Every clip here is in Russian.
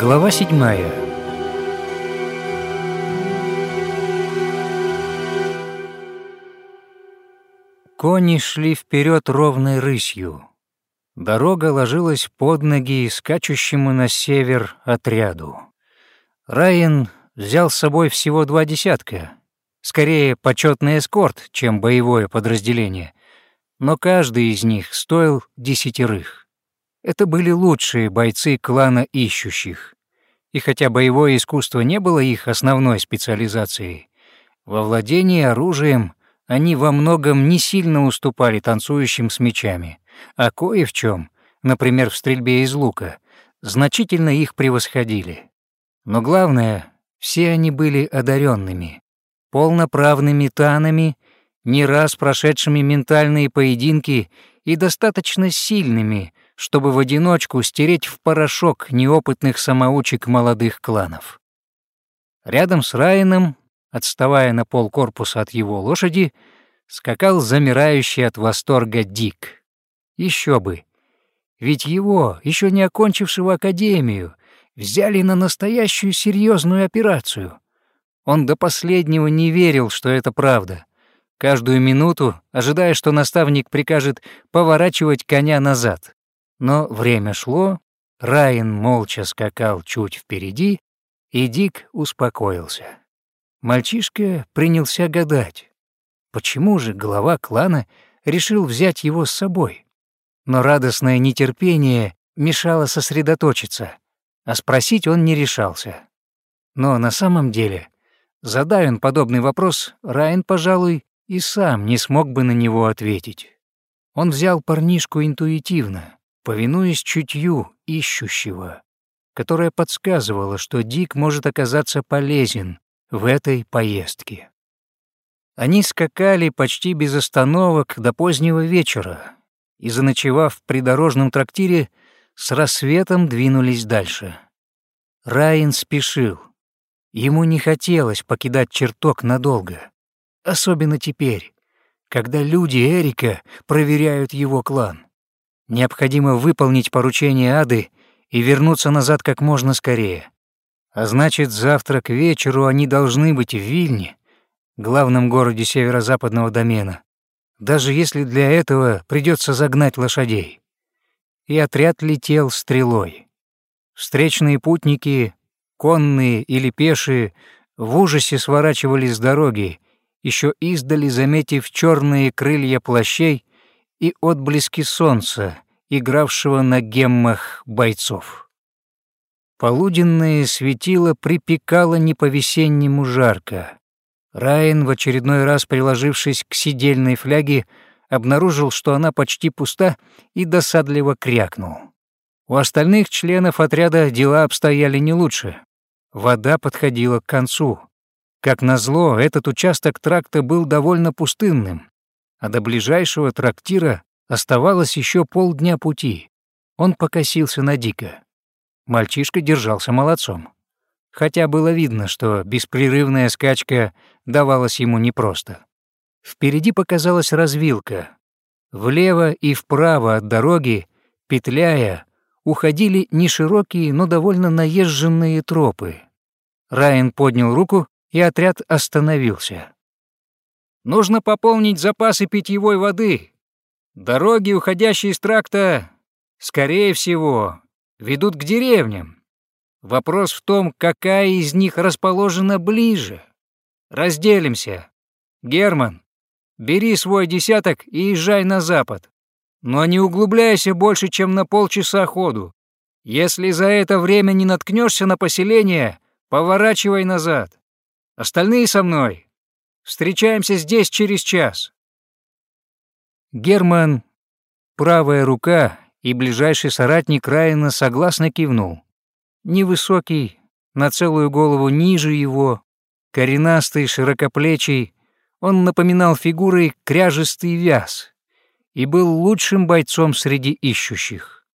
Глава седьмая. Кони шли вперед ровной рысью. Дорога ложилась под ноги скачущему на север отряду. Райан взял с собой всего два десятка, скорее почетный эскорт, чем боевое подразделение, но каждый из них стоил десятерых. Это были лучшие бойцы клана ищущих. И хотя боевое искусство не было их основной специализацией, во владении оружием они во многом не сильно уступали танцующим с мечами, а кое в чем, например, в стрельбе из лука, значительно их превосходили. Но главное, все они были одаренными, полноправными танами, не раз прошедшими ментальные поединки и достаточно сильными, чтобы в одиночку стереть в порошок неопытных самоучек молодых кланов. Рядом с Райаном, отставая на пол корпуса от его лошади, скакал замирающий от восторга Дик. Еще бы, ведь его, еще не окончившего академию, взяли на настоящую серьезную операцию. Он до последнего не верил, что это правда. Каждую минуту, ожидая, что наставник прикажет поворачивать коня назад. Но время шло, Райан молча скакал чуть впереди, и Дик успокоился. Мальчишка принялся гадать, почему же глава клана решил взять его с собой. Но радостное нетерпение мешало сосредоточиться, а спросить он не решался. Но на самом деле, задай он подобный вопрос, Райан, пожалуй, и сам не смог бы на него ответить. Он взял парнишку интуитивно, повинуясь чутью ищущего, которое подсказывало, что Дик может оказаться полезен в этой поездке. Они скакали почти без остановок до позднего вечера и, заночевав в придорожном трактире, с рассветом двинулись дальше. Райан спешил. Ему не хотелось покидать чертог надолго, особенно теперь, когда люди Эрика проверяют его клан. Необходимо выполнить поручение Ады и вернуться назад как можно скорее. А значит, завтра к вечеру они должны быть в Вильне, главном городе северо-западного домена, даже если для этого придется загнать лошадей. И отряд летел стрелой. Встречные путники, конные или пешие, в ужасе сворачивали с дороги, еще издали заметив черные крылья плащей и отблески солнца, игравшего на геммах бойцов. Полуденное светило припекало не по-весеннему жарко. Райан, в очередной раз приложившись к сидельной фляге, обнаружил, что она почти пуста, и досадливо крякнул. У остальных членов отряда дела обстояли не лучше. Вода подходила к концу. Как назло, этот участок тракта был довольно пустынным, а до ближайшего трактира оставалось еще полдня пути. Он покосился на Дика. Мальчишка держался молодцом. Хотя было видно, что беспрерывная скачка давалась ему непросто. Впереди показалась развилка. Влево и вправо от дороги, петляя, уходили неширокие, но довольно наезженные тропы. Райан поднял руку и отряд остановился. «Нужно пополнить запасы питьевой воды. Дороги, уходящие из тракта, скорее всего, ведут к деревням. Вопрос в том, какая из них расположена ближе. Разделимся. Герман, бери свой десяток и езжай на запад. Но не углубляйся больше, чем на полчаса ходу. Если за это время не наткнешься на поселение, поворачивай назад. Остальные со мной. Встречаемся здесь через час». Герман, правая рука и ближайший соратник Райана согласно кивнул. Невысокий, на целую голову ниже его, коренастый, широкоплечий, он напоминал фигурой кряжистый вяз и был лучшим бойцом среди ищущих.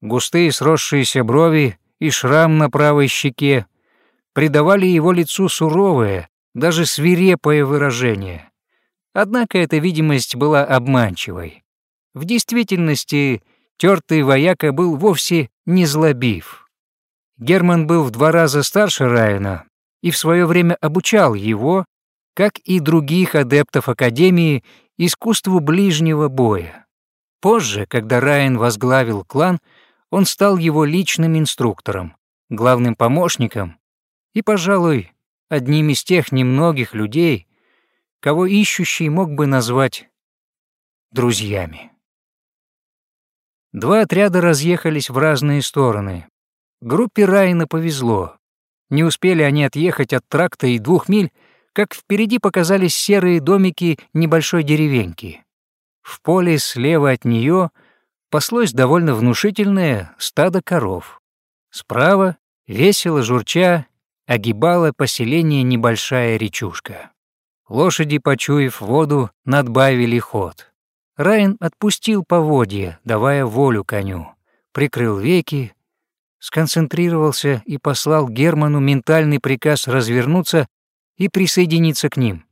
Густые сросшиеся брови и шрам на правой щеке придавали его лицу суровое, даже свирепое выражение. Однако эта видимость была обманчивой. В действительности тертый вояка был вовсе не злобив. Герман был в два раза старше Райана и в свое время обучал его, как и других адептов Академии, искусству ближнего боя. Позже, когда Райан возглавил клан, он стал его личным инструктором, главным помощником и, пожалуй, одним из тех немногих людей, кого ищущий мог бы назвать друзьями. Два отряда разъехались в разные стороны. Группе Райна повезло. Не успели они отъехать от тракта и двух миль, как впереди показались серые домики небольшой деревеньки. В поле слева от нее паслось довольно внушительное стадо коров. Справа, весело журча, огибала поселение небольшая речушка. Лошади, почуяв воду, надбавили ход. Райан отпустил поводья, давая волю коню, прикрыл веки, сконцентрировался и послал Герману ментальный приказ развернуться и присоединиться к ним.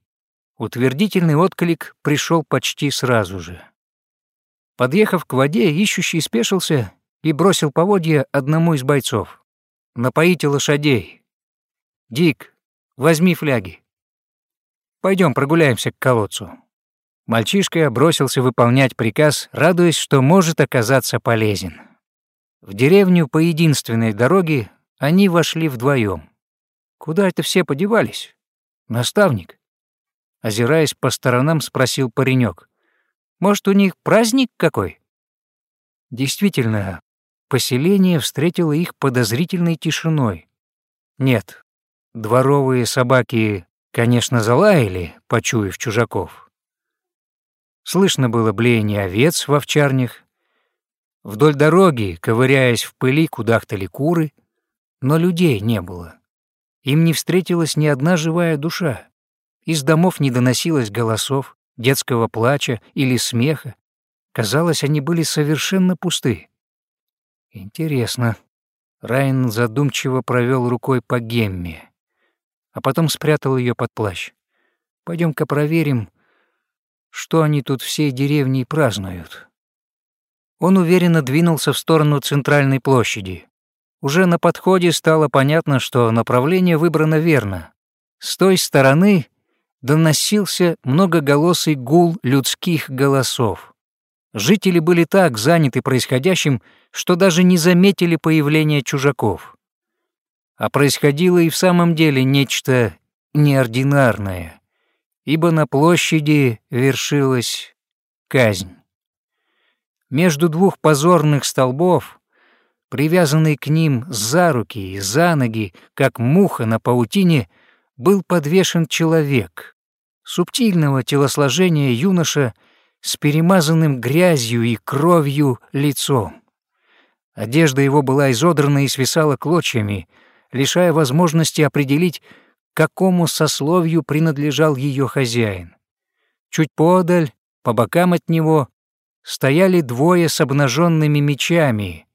Утвердительный отклик пришел почти сразу же. Подъехав к воде, ищущий спешился и бросил поводья одному из бойцов. «Напоите лошадей. Дик, возьми фляги. Пойдем прогуляемся к колодцу». Мальчишка бросился выполнять приказ, радуясь, что может оказаться полезен. В деревню по единственной дороге они вошли вдвоем. Куда это все подевались? Наставник. Озираясь по сторонам, спросил паренек. Может, у них праздник какой? Действительно, поселение встретило их подозрительной тишиной. Нет, дворовые собаки, конечно, залаяли, почуяв чужаков. Слышно было блеяние овец в овчарнях. Вдоль дороги, ковыряясь в пыли, кудахтали куры, но людей не было. Им не встретилась ни одна живая душа. Из домов не доносилось голосов, детского плача или смеха. Казалось, они были совершенно пусты. Интересно. Райан задумчиво провел рукой по гемме, а потом спрятал ее под плащ. Пойдем-ка проверим, что они тут всей деревней празднуют. Он уверенно двинулся в сторону центральной площади. Уже на подходе стало понятно, что направление выбрано верно. С той стороны доносился многоголосый гул людских голосов. Жители были так заняты происходящим, что даже не заметили появления чужаков. А происходило и в самом деле нечто неординарное ибо на площади вершилась казнь. Между двух позорных столбов, привязанный к ним за руки и за ноги, как муха на паутине, был подвешен человек, субтильного телосложения юноша с перемазанным грязью и кровью лицом. Одежда его была изодрана и свисала клочьями, лишая возможности определить, какому сословию принадлежал ее хозяин. Чуть подаль, по бокам от него, стояли двое с обнаженными мечами,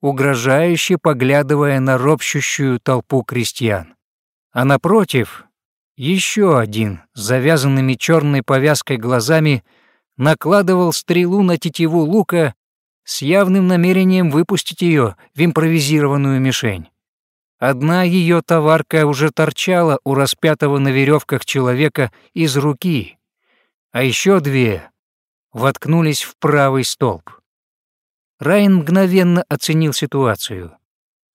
угрожающе поглядывая на ропщущую толпу крестьян. А напротив, еще один с завязанными черной повязкой глазами накладывал стрелу на тетиву лука с явным намерением выпустить ее в импровизированную мишень. Одна ее товарка уже торчала у распятого на веревках человека из руки, а еще две воткнулись в правый столб. Райан мгновенно оценил ситуацию.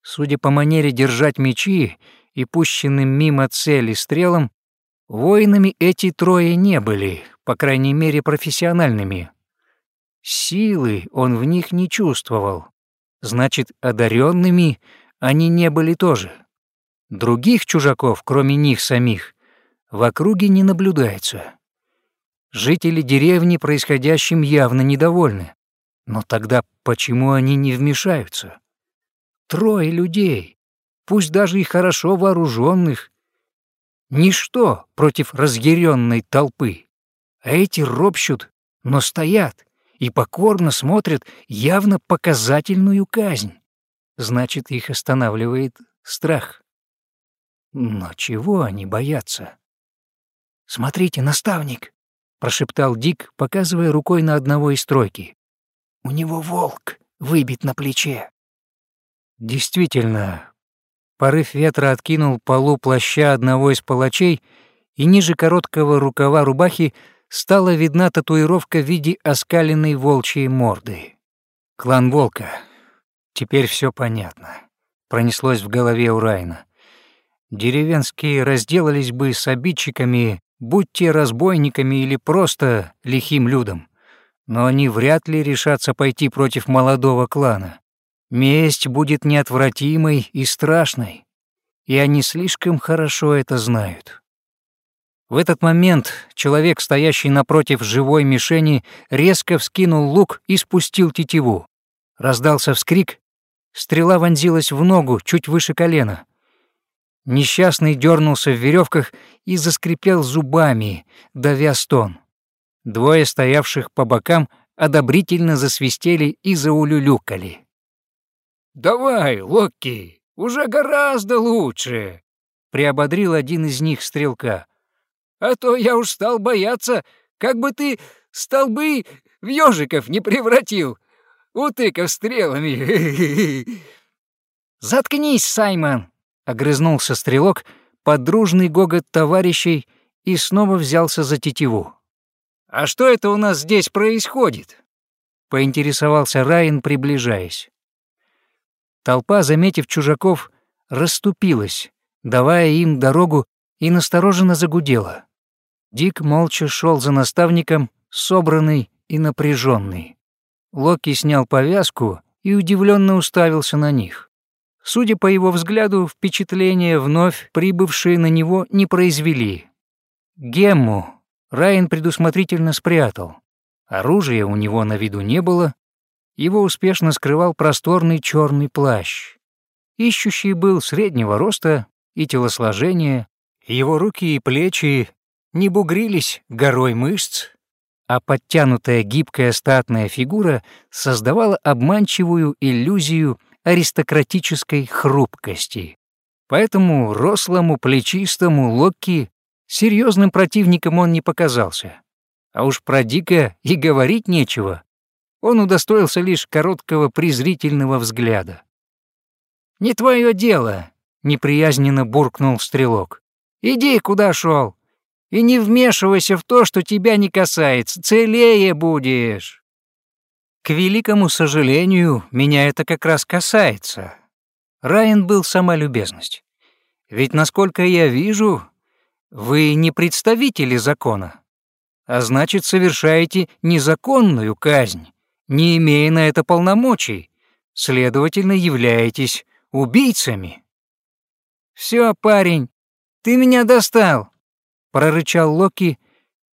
Судя по манере держать мечи и пущенным мимо цели стрелам, воинами эти трое не были, по крайней мере, профессиональными. Силы он в них не чувствовал. Значит, одаренными они не были тоже. Других чужаков, кроме них самих, в округе не наблюдается. Жители деревни происходящим явно недовольны. Но тогда почему они не вмешаются? Трое людей, пусть даже и хорошо вооруженных, ничто против разъяренной толпы. А эти ропщут, но стоят и покорно смотрят явно показательную казнь значит, их останавливает страх. Но чего они боятся? «Смотрите, наставник!» — прошептал Дик, показывая рукой на одного из стройки. «У него волк выбит на плече». Действительно, Порыв ветра откинул полу плаща одного из палачей, и ниже короткого рукава рубахи стала видна татуировка в виде оскаленной волчьей морды. Клан Волка. Теперь все понятно. Пронеслось в голове у Райна. Деревенские разделались бы с обидчиками, будь те разбойниками или просто лихим людом. Но они вряд ли решатся пойти против молодого клана. Месть будет неотвратимой и страшной, и они слишком хорошо это знают. В этот момент человек, стоящий напротив живой мишени, резко вскинул лук и спустил тетиву. Раздался вскрик, стрела вонзилась в ногу чуть выше колена. Несчастный дернулся в веревках и заскрипел зубами, давя стон. Двое стоявших по бокам одобрительно засвистели и заулюлюкали. «Давай, Локки, уже гораздо лучше!» — приободрил один из них стрелка. А то я уж стал бояться, как бы ты столбы в ежиков не превратил, утыкав стрелами. «Заткнись, Саймон!» — огрызнулся стрелок под дружный гогот товарищей и снова взялся за тетиву. «А что это у нас здесь происходит?» — поинтересовался Райан, приближаясь. Толпа, заметив чужаков, расступилась, давая им дорогу и настороженно загудела. Дик молча шел за наставником, собранный и напряженный. Локи снял повязку и удивленно уставился на них. Судя по его взгляду, впечатления вновь прибывшие на него не произвели. Гемму Райан предусмотрительно спрятал. Оружия у него на виду не было, его успешно скрывал просторный черный плащ. Ищущий был среднего роста и телосложения, его руки и плечи не бугрились горой мышц, а подтянутая гибкая статная фигура создавала обманчивую иллюзию аристократической хрупкости. Поэтому рослому, плечистому Локки серьезным противником он не показался. А уж про Дика и говорить нечего. Он удостоился лишь короткого презрительного взгляда. «Не твое дело», — неприязненно буркнул стрелок. «Иди, куда шел. И не вмешивайся в то, что тебя не касается, целее будешь. К великому сожалению, меня это как раз касается. Райан был сама любезность. Ведь, насколько я вижу, вы не представители закона, а значит, совершаете незаконную казнь, не имея на это полномочий, следовательно, являетесь убийцами. Все, парень, ты меня достал прорычал Локи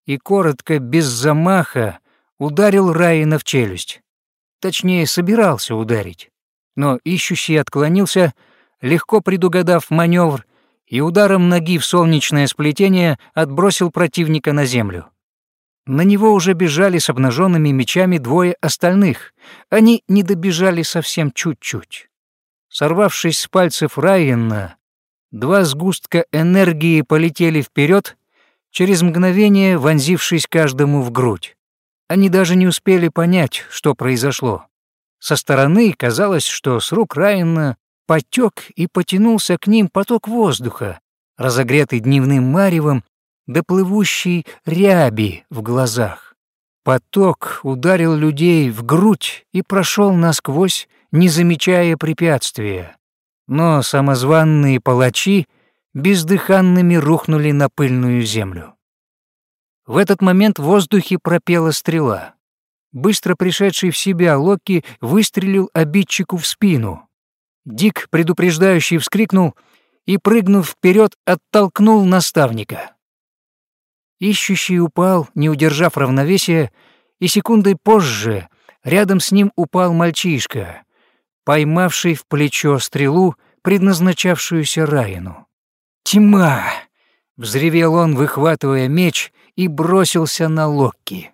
и коротко, без замаха, ударил Райана в челюсть. Точнее, собирался ударить. Но ищущий отклонился, легко предугадав маневр, и ударом ноги в солнечное сплетение отбросил противника на землю. На него уже бежали с обнаженными мечами двое остальных. Они не добежали совсем чуть-чуть. Сорвавшись с пальцев Райана, два сгустка энергии полетели вперед через мгновение вонзившись каждому в грудь. Они даже не успели понять, что произошло. Со стороны казалось, что с рук Райана потек и потянулся к ним поток воздуха, разогретый дневным маревом до плывущей ряби в глазах. Поток ударил людей в грудь и прошел насквозь, не замечая препятствия. Но самозванные палачи бездыханными рухнули на пыльную землю. В этот момент в воздухе пропела стрела. Быстро пришедший в себя Локи выстрелил обидчику в спину. Дик, предупреждающий, вскрикнул и, прыгнув вперед, оттолкнул наставника. Ищущий упал, не удержав равновесия, и секундой позже рядом с ним упал мальчишка, поймавший в плечо стрелу, предназначавшуюся Райану. «Тьма!» — взревел он, выхватывая меч, и бросился на Локки.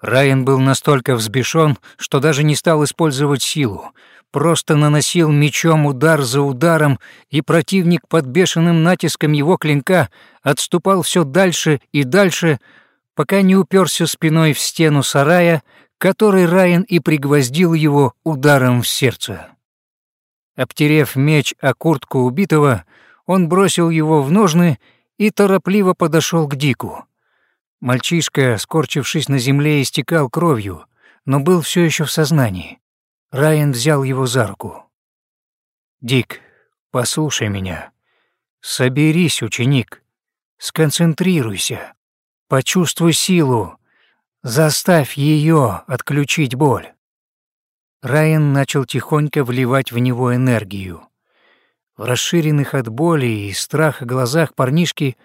Райан был настолько взбешен, что даже не стал использовать силу, просто наносил мечом удар за ударом, и противник под бешеным натиском его клинка отступал все дальше и дальше, пока не уперся спиной в стену сарая, который Райан и пригвоздил его ударом в сердце. Обтерев меч о куртку убитого, он бросил его в ножны и торопливо подошел к Дику. Мальчишка, скорчившись на земле, истекал кровью, но был все еще в сознании. Райан взял его за руку. «Дик, послушай меня. Соберись, ученик. Сконцентрируйся. Почувствуй силу. Заставь ее отключить боль». Райан начал тихонько вливать в него энергию. В расширенных от боли и страха глазах парнишки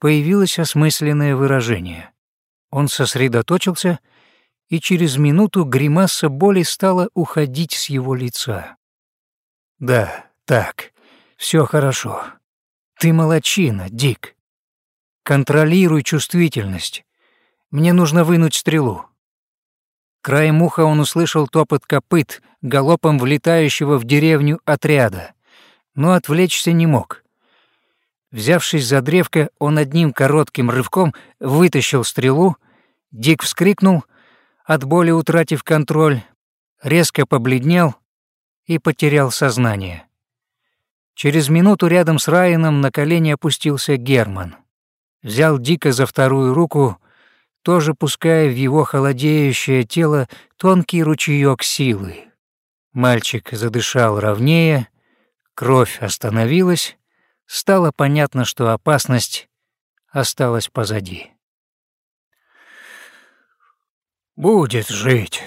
появилось осмысленное выражение. Он сосредоточился, и через минуту гримаса боли стала уходить с его лица. «Да, так, все хорошо. Ты молочина, Дик. Контролируй чувствительность. Мне нужно вынуть стрелу». Краем уха он услышал топот копыт, галопом влетающего в деревню отряда, но отвлечься не мог. Взявшись за древко, он одним коротким рывком вытащил стрелу, Дик вскрикнул, от боли утратив контроль, резко побледнел и потерял сознание. Через минуту рядом с Райаном на колени опустился Герман. Взял Дика за вторую руку, тоже пуская в его холодеющее тело тонкий ручеёк силы. Мальчик задышал ровнее, кровь остановилась, стало понятно, что опасность осталась позади. «Будет жить»,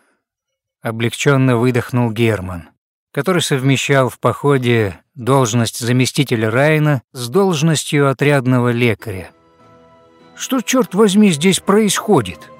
— облегченно выдохнул Герман, который совмещал в походе должность заместителя Райна с должностью отрядного лекаря. Что, черт возьми, здесь происходит?»